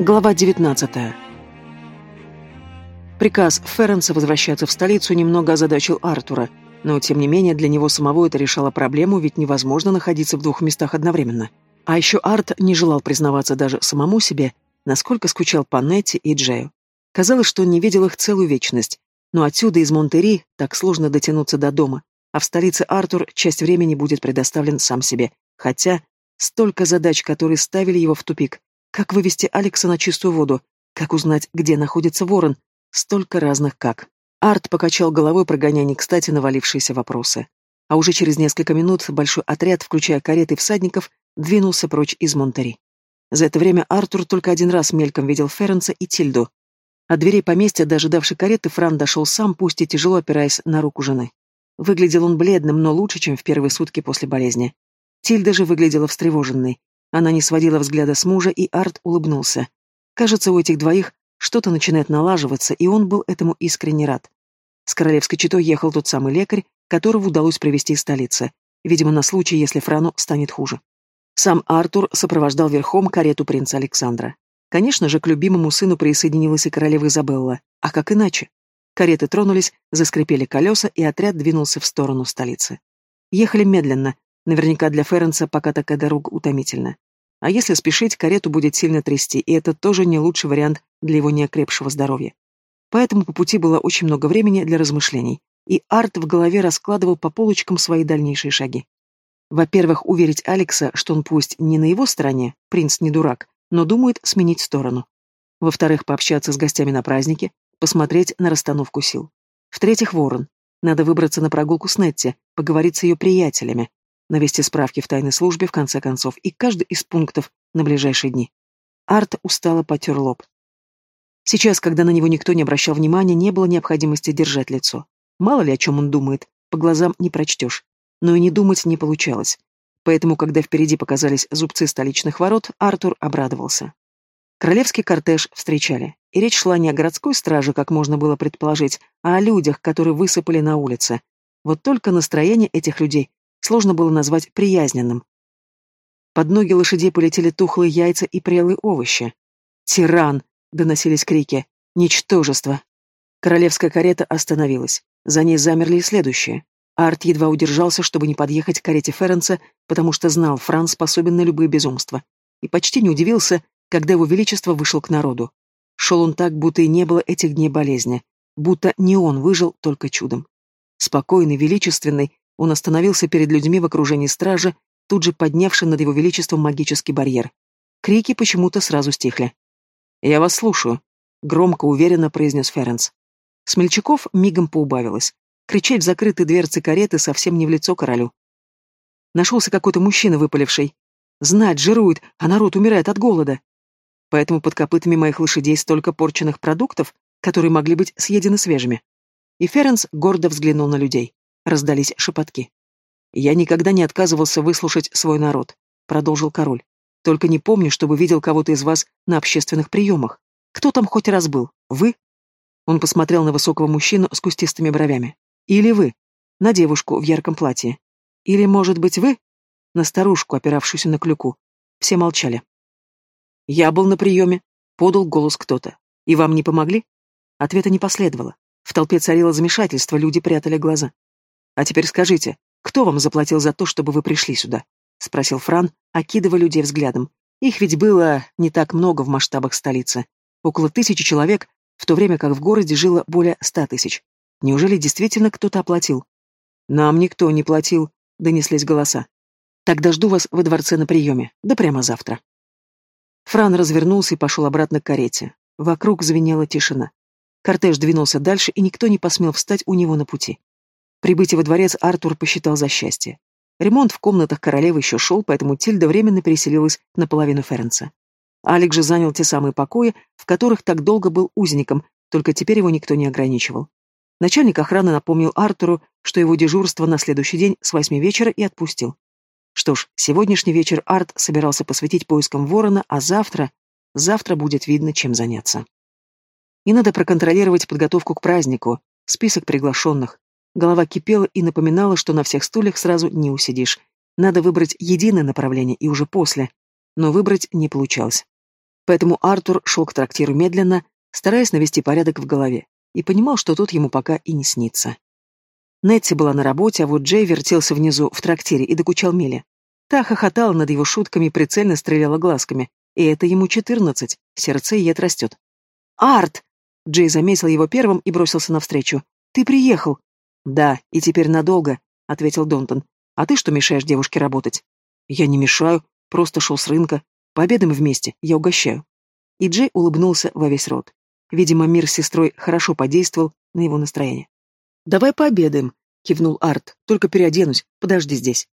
Глава 19. Приказ Ференса возвращаться в столицу немного озадачил Артура, но тем не менее для него самого это решало проблему, ведь невозможно находиться в двух местах одновременно. А еще Арт не желал признаваться даже самому себе, насколько скучал по Нетти и Джею. Казалось, что он не видел их целую вечность, но отсюда из Монтери так сложно дотянуться до дома, а в столице Артур часть времени будет предоставлен сам себе, хотя столько задач, которые ставили его в тупик. Как вывести Алекса на чистую воду? Как узнать, где находится ворон? Столько разных как. Арт покачал головой, прогоняя не кстати навалившиеся вопросы. А уже через несколько минут большой отряд, включая кареты всадников, двинулся прочь из Монтери. За это время Артур только один раз мельком видел Ференца и Тильду. От дверей поместья, дожидавшей кареты, Фран дошел сам, пусть и тяжело опираясь на руку жены. Выглядел он бледным, но лучше, чем в первые сутки после болезни. Тильда же выглядела встревоженной. Она не сводила взгляда с мужа, и Арт улыбнулся. Кажется, у этих двоих что-то начинает налаживаться, и он был этому искренне рад. С королевской четой ехал тот самый лекарь, которого удалось привести из столицы, видимо, на случай, если Франу станет хуже. Сам Артур сопровождал верхом карету принца Александра. Конечно же, к любимому сыну присоединилась и королева Изабелла. А как иначе? Кареты тронулись, заскрипели колеса, и отряд двинулся в сторону столицы. Ехали медленно, Наверняка для Ференса пока такая дорога утомительна. А если спешить, карету будет сильно трясти, и это тоже не лучший вариант для его неокрепшего здоровья. Поэтому по пути было очень много времени для размышлений, и Арт в голове раскладывал по полочкам свои дальнейшие шаги. Во-первых, уверить Алекса, что он пусть не на его стороне, принц не дурак, но думает сменить сторону. Во-вторых, пообщаться с гостями на празднике, посмотреть на расстановку сил. В-третьих, Ворон. Надо выбраться на прогулку с Нетти, поговорить с ее приятелями, навести справки в тайной службе, в конце концов, и каждый из пунктов на ближайшие дни. Арт устало потер лоб. Сейчас, когда на него никто не обращал внимания, не было необходимости держать лицо. Мало ли о чем он думает, по глазам не прочтешь. Но и не думать не получалось. Поэтому, когда впереди показались зубцы столичных ворот, Артур обрадовался. Королевский кортеж встречали, и речь шла не о городской страже, как можно было предположить, а о людях, которые высыпали на улице. Вот только настроение этих людей сложно было назвать приязненным. Под ноги лошадей полетели тухлые яйца и прелые овощи. «Тиран!» — доносились крики. «Ничтожество!» Королевская карета остановилась. За ней замерли и следующие. Арт едва удержался, чтобы не подъехать к карете Ференца, потому что знал, Франц способен на любые безумства. И почти не удивился, когда его величество вышел к народу. Шел он так, будто и не было этих дней болезни, будто не он выжил только чудом. Спокойный, величественный, он остановился перед людьми в окружении стражи, тут же поднявший над его величеством магический барьер. Крики почему-то сразу стихли. «Я вас слушаю», — громко, уверенно произнес Ференс. Смельчаков мигом поубавилось. Кричать в закрытые дверцы кареты совсем не в лицо королю. Нашелся какой-то мужчина, выпаливший. Знать, жирует, а народ умирает от голода. Поэтому под копытами моих лошадей столько порченных продуктов, которые могли быть съедены свежими. И Ференс гордо взглянул на людей. Раздались шепотки. «Я никогда не отказывался выслушать свой народ», — продолжил король. «Только не помню, чтобы видел кого-то из вас на общественных приемах. Кто там хоть раз был? Вы?» Он посмотрел на высокого мужчину с кустистыми бровями. «Или вы? На девушку в ярком платье. Или, может быть, вы?» На старушку, опиравшуюся на клюку. Все молчали. «Я был на приеме», — подал голос кто-то. «И вам не помогли?» Ответа не последовало. В толпе царило замешательство, люди прятали глаза. «А теперь скажите, кто вам заплатил за то, чтобы вы пришли сюда?» — спросил Фран, окидывая людей взглядом. Их ведь было не так много в масштабах столицы. Около тысячи человек, в то время как в городе жило более ста тысяч. Неужели действительно кто-то оплатил? «Нам никто не платил», — донеслись голоса. «Тогда жду вас во дворце на приеме. Да прямо завтра». Фран развернулся и пошел обратно к карете. Вокруг звенела тишина. Кортеж двинулся дальше, и никто не посмел встать у него на пути. Прибытие во дворец Артур посчитал за счастье. Ремонт в комнатах королевы еще шел, поэтому Тильда временно переселилась на половину Ференца. Алик же занял те самые покои, в которых так долго был узником, только теперь его никто не ограничивал. Начальник охраны напомнил Артуру, что его дежурство на следующий день с восьми вечера и отпустил. Что ж, сегодняшний вечер Арт собирался посвятить поискам ворона, а завтра... Завтра будет видно, чем заняться. И надо проконтролировать подготовку к празднику, список приглашенных, Голова кипела и напоминала, что на всех стульях сразу не усидишь. Надо выбрать единое направление и уже после. Но выбрать не получалось. Поэтому Артур шел к трактиру медленно, стараясь навести порядок в голове, и понимал, что тут ему пока и не снится. Нетти была на работе, а вот Джей вертелся внизу в трактире и докучал Миле. Та хохотала над его шутками прицельно стреляла глазками. И это ему четырнадцать, сердце ед растет. «Арт!» Джей заметил его первым и бросился навстречу. «Ты приехал!» «Да, и теперь надолго», — ответил Донтон. «А ты что мешаешь девушке работать?» «Я не мешаю, просто шел с рынка. Пообедаем вместе, я угощаю». И Джей улыбнулся во весь рот. Видимо, мир с сестрой хорошо подействовал на его настроение. «Давай пообедаем», — кивнул Арт. «Только переоденусь. Подожди здесь».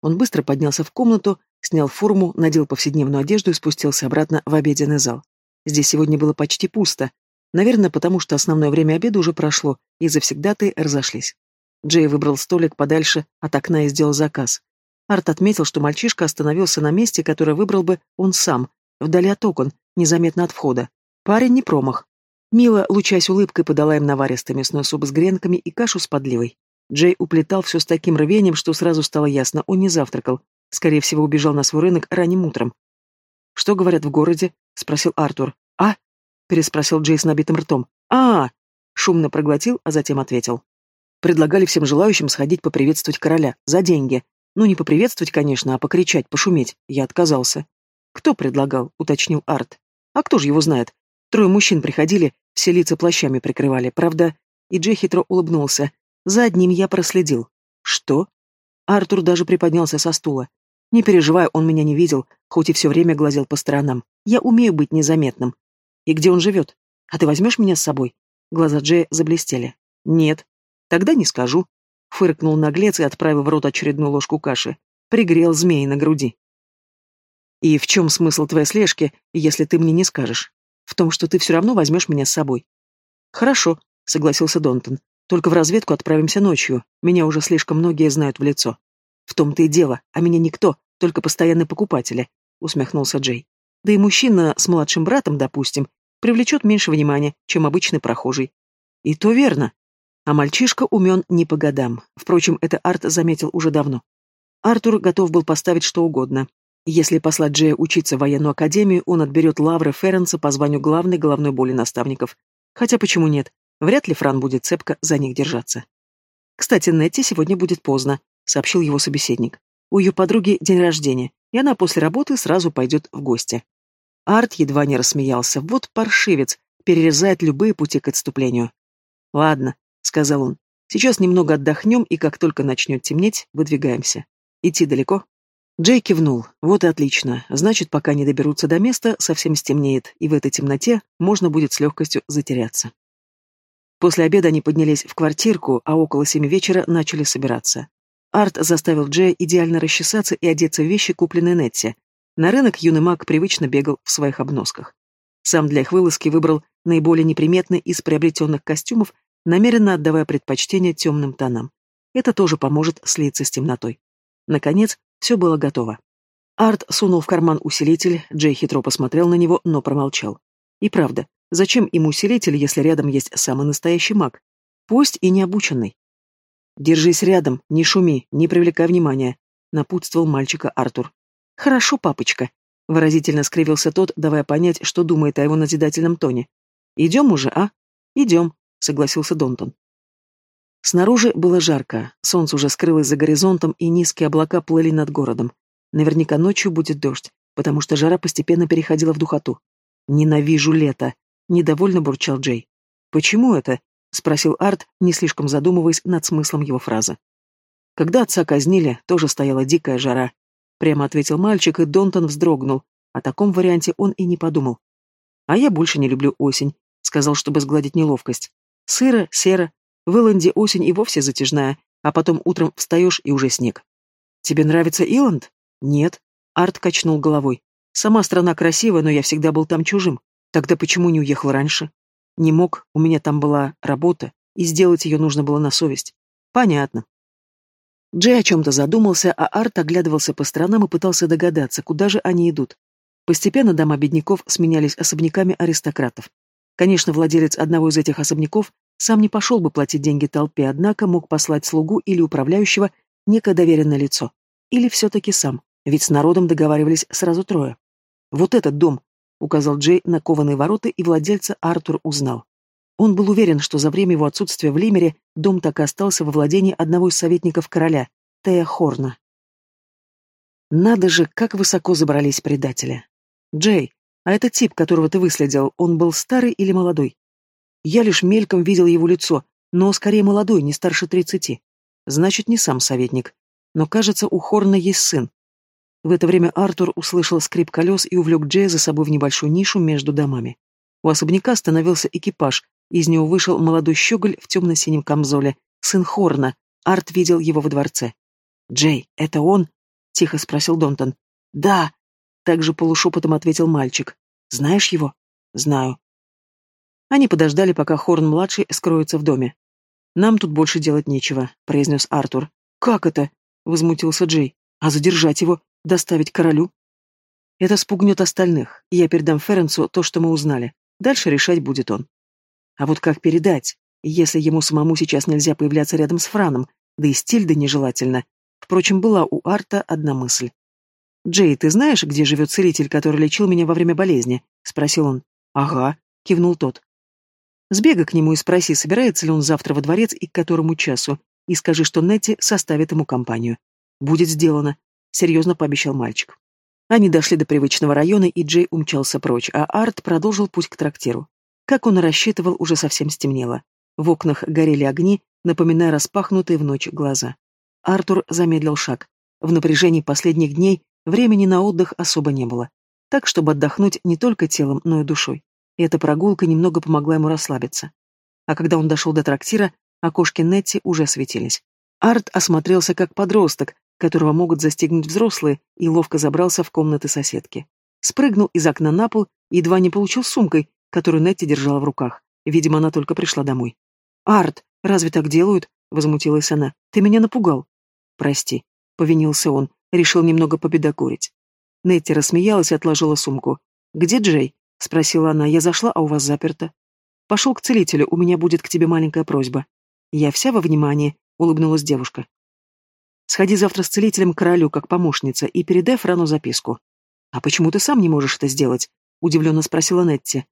Он быстро поднялся в комнату, снял форму, надел повседневную одежду и спустился обратно в обеденный зал. Здесь сегодня было почти пусто. Наверное, потому что основное время обеда уже прошло, и завсегдаты разошлись. Джей выбрал столик подальше от окна и сделал заказ. Арт отметил, что мальчишка остановился на месте, которое выбрал бы он сам, вдали от окон, незаметно от входа. Парень не промах. Мила, лучась улыбкой, подала им наваристый мясной суп с гренками и кашу с подливой. Джей уплетал все с таким рвением, что сразу стало ясно, он не завтракал. Скорее всего, убежал на свой рынок ранним утром. «Что говорят в городе?» — спросил Артур. Переспросил Джей с набитым ртом. а, -а, -а Шумно проглотил, а затем ответил. Предлагали всем желающим сходить поприветствовать короля. За деньги. Ну, не поприветствовать, конечно, а покричать, пошуметь. Я отказался. «Кто предлагал?» — уточнил Арт. «А кто же его знает? Трое мужчин приходили, все лица плащами прикрывали, правда, и Джей хитро улыбнулся. За одним я проследил. Что? Артур даже приподнялся со стула. Не переживай, он меня не видел, хоть и все время глазел по сторонам. Я умею быть незаметным. И где он живет? А ты возьмешь меня с собой? Глаза Джея заблестели. Нет. Тогда не скажу. Фыркнул наглец и отправил в рот очередную ложку каши. Пригрел змеи на груди. И в чем смысл твоей слежки, если ты мне не скажешь? В том, что ты все равно возьмешь меня с собой. Хорошо, согласился Донтон. Только в разведку отправимся ночью. Меня уже слишком многие знают в лицо. В том-то и дело, а меня никто, только постоянные покупатели, усмехнулся Джей. Да и мужчина с младшим братом, допустим, привлечет меньше внимания, чем обычный прохожий. И то верно. А мальчишка умен не по годам. Впрочем, это Арт заметил уже давно. Артур готов был поставить что угодно, если послать Джея учиться в военную академию, он отберет лавры Ференса по званию главной головной боли наставников. Хотя почему нет? Вряд ли Фран будет цепко за них держаться. «Кстати, Нетти сегодня будет поздно», — сообщил его собеседник. «У ее подруги день рождения, и она после работы сразу пойдет в гости». Арт едва не рассмеялся. Вот паршивец, перерезает любые пути к отступлению. «Ладно», — сказал он, — «сейчас немного отдохнем, и как только начнет темнеть, выдвигаемся. Идти далеко?» Джей кивнул. Вот и отлично. Значит, пока не доберутся до места, совсем стемнеет, и в этой темноте можно будет с легкостью затеряться. После обеда они поднялись в квартирку, а около семи вечера начали собираться. Арт заставил Джея идеально расчесаться и одеться в вещи, купленные Нетти. На рынок юный маг привычно бегал в своих обносках. Сам для их вылазки выбрал наиболее неприметный из приобретенных костюмов, намеренно отдавая предпочтение темным тонам. Это тоже поможет слиться с темнотой. Наконец, все было готово. Арт сунул в карман усилитель, Джей хитро посмотрел на него, но промолчал. И правда, зачем им усилитель, если рядом есть самый настоящий маг? Пусть и необученный. «Держись рядом, не шуми, не привлекай внимания», — напутствовал мальчика Артур. «Хорошо, папочка», — выразительно скривился тот, давая понять, что думает о его назидательном тоне. «Идем уже, а?» «Идем», — согласился Донтон. Снаружи было жарко, солнце уже скрылось за горизонтом, и низкие облака плыли над городом. Наверняка ночью будет дождь, потому что жара постепенно переходила в духоту. «Ненавижу лето!» — недовольно бурчал Джей. «Почему это?» — спросил Арт, не слишком задумываясь над смыслом его фразы. «Когда отца казнили, тоже стояла дикая жара», — прямо ответил мальчик, и Донтон вздрогнул. О таком варианте он и не подумал. «А я больше не люблю осень», — сказал, чтобы сгладить неловкость. «Сыро, серо, в Иланде осень и вовсе затяжная, а потом утром встаешь и уже снег. Тебе нравится Иланд? Нет. Арт качнул головой. Сама страна красивая, но я всегда был там чужим. Тогда почему не уехал раньше? Не мог, у меня там была работа, и сделать ее нужно было на совесть. Понятно. Джей о чем-то задумался, а Арт оглядывался по сторонам и пытался догадаться, куда же они идут. Постепенно дома бедняков сменялись особняками аристократов. Конечно, владелец одного из этих особняков сам не пошел бы платить деньги толпе, однако мог послать слугу или управляющего некое доверенное лицо. Или все-таки сам, ведь с народом договаривались сразу трое. Вот этот дом. указал Джей на кованые ворота, и владельца Артур узнал. Он был уверен, что за время его отсутствия в Лимере дом так и остался во владении одного из советников короля, Тея Хорна. Надо же, как высоко забрались предатели. Джей, а этот тип, которого ты выследил, он был старый или молодой? Я лишь мельком видел его лицо, но скорее молодой, не старше тридцати. Значит, не сам советник. Но, кажется, у Хорна есть сын. В это время Артур услышал скрип колес и увлек Джея за собой в небольшую нишу между домами. У особняка остановился экипаж, из него вышел молодой щеголь в темно-синем камзоле, сын Хорна. Арт видел его во дворце. «Джей, это он?» — тихо спросил Донтон. «Да!» — также полушепотом ответил мальчик. «Знаешь его?» «Знаю». Они подождали, пока Хорн-младший скроется в доме. «Нам тут больше делать нечего», — произнес Артур. «Как это?» — возмутился Джей. «А задержать его? Доставить королю?» «Это спугнет остальных. Я передам Ференцу то, что мы узнали. Дальше решать будет он». «А вот как передать, если ему самому сейчас нельзя появляться рядом с Франом, да и стильда нежелательно?» Впрочем, была у Арта одна мысль. «Джей, ты знаешь, где живет целитель, который лечил меня во время болезни?» — спросил он. «Ага», — кивнул тот. Сбегай к нему и спроси, собирается ли он завтра во дворец и к которому часу, и скажи, что Нетти составит ему компанию. Будет сделано, серьезно пообещал мальчик. Они дошли до привычного района, и Джей умчался прочь, а Арт продолжил путь к трактиру. Как он рассчитывал, уже совсем стемнело. В окнах горели огни, напоминая распахнутые в ночь глаза. Артур замедлил шаг. В напряжении последних дней времени на отдых особо не было. Так, чтобы отдохнуть не только телом, но и душой и эта прогулка немного помогла ему расслабиться. А когда он дошел до трактира, окошки Нетти уже светились. Арт осмотрелся как подросток, которого могут застигнуть взрослые, и ловко забрался в комнаты соседки. Спрыгнул из окна на пол едва не получил сумкой, которую Нетти держала в руках. Видимо, она только пришла домой. «Арт, разве так делают?» — возмутилась она. «Ты меня напугал». «Прости», — повинился он, решил немного победокурить. Нетти рассмеялась и отложила сумку. «Где Джей?» — спросила она. «Я зашла, а у вас заперто». «Пошел к целителю, у меня будет к тебе маленькая просьба». «Я вся во внимании», — улыбнулась девушка. «Сходи завтра с целителем к королю, как помощница, и передай Франу записку». «А почему ты сам не можешь это сделать?» — удивленно спросила Нетти.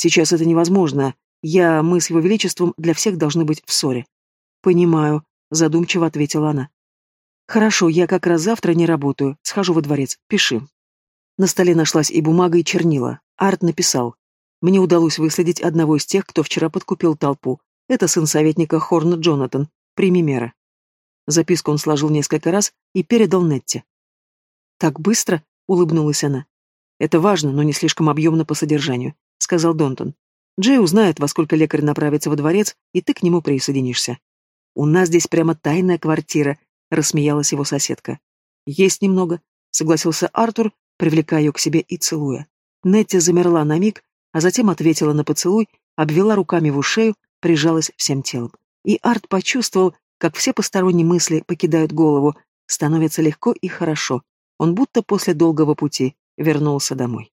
«Сейчас это невозможно. Я, мы с его величеством для всех должны быть в ссоре». «Понимаю», — задумчиво ответила она. «Хорошо, я как раз завтра не работаю. Схожу во дворец. Пиши». На столе нашлась и бумага, и чернила. Арт написал. Мне удалось выследить одного из тех, кто вчера подкупил толпу. Это сын советника Хорна Джонатан. Прими меры. Записку он сложил несколько раз и передал Нетти. «Так быстро?» — улыбнулась она. «Это важно, но не слишком объемно по содержанию», — сказал Донтон. «Джей узнает, во сколько лекарь направится во дворец, и ты к нему присоединишься». «У нас здесь прямо тайная квартира», — рассмеялась его соседка. «Есть немного», — согласился Артур, привлекая ее к себе и целуя. Нетти замерла на миг, а затем ответила на поцелуй, обвела руками в шею, прижалась всем телом. И Арт почувствовал, как все посторонние мысли покидают голову, становится легко и хорошо. Он будто после долгого пути вернулся домой.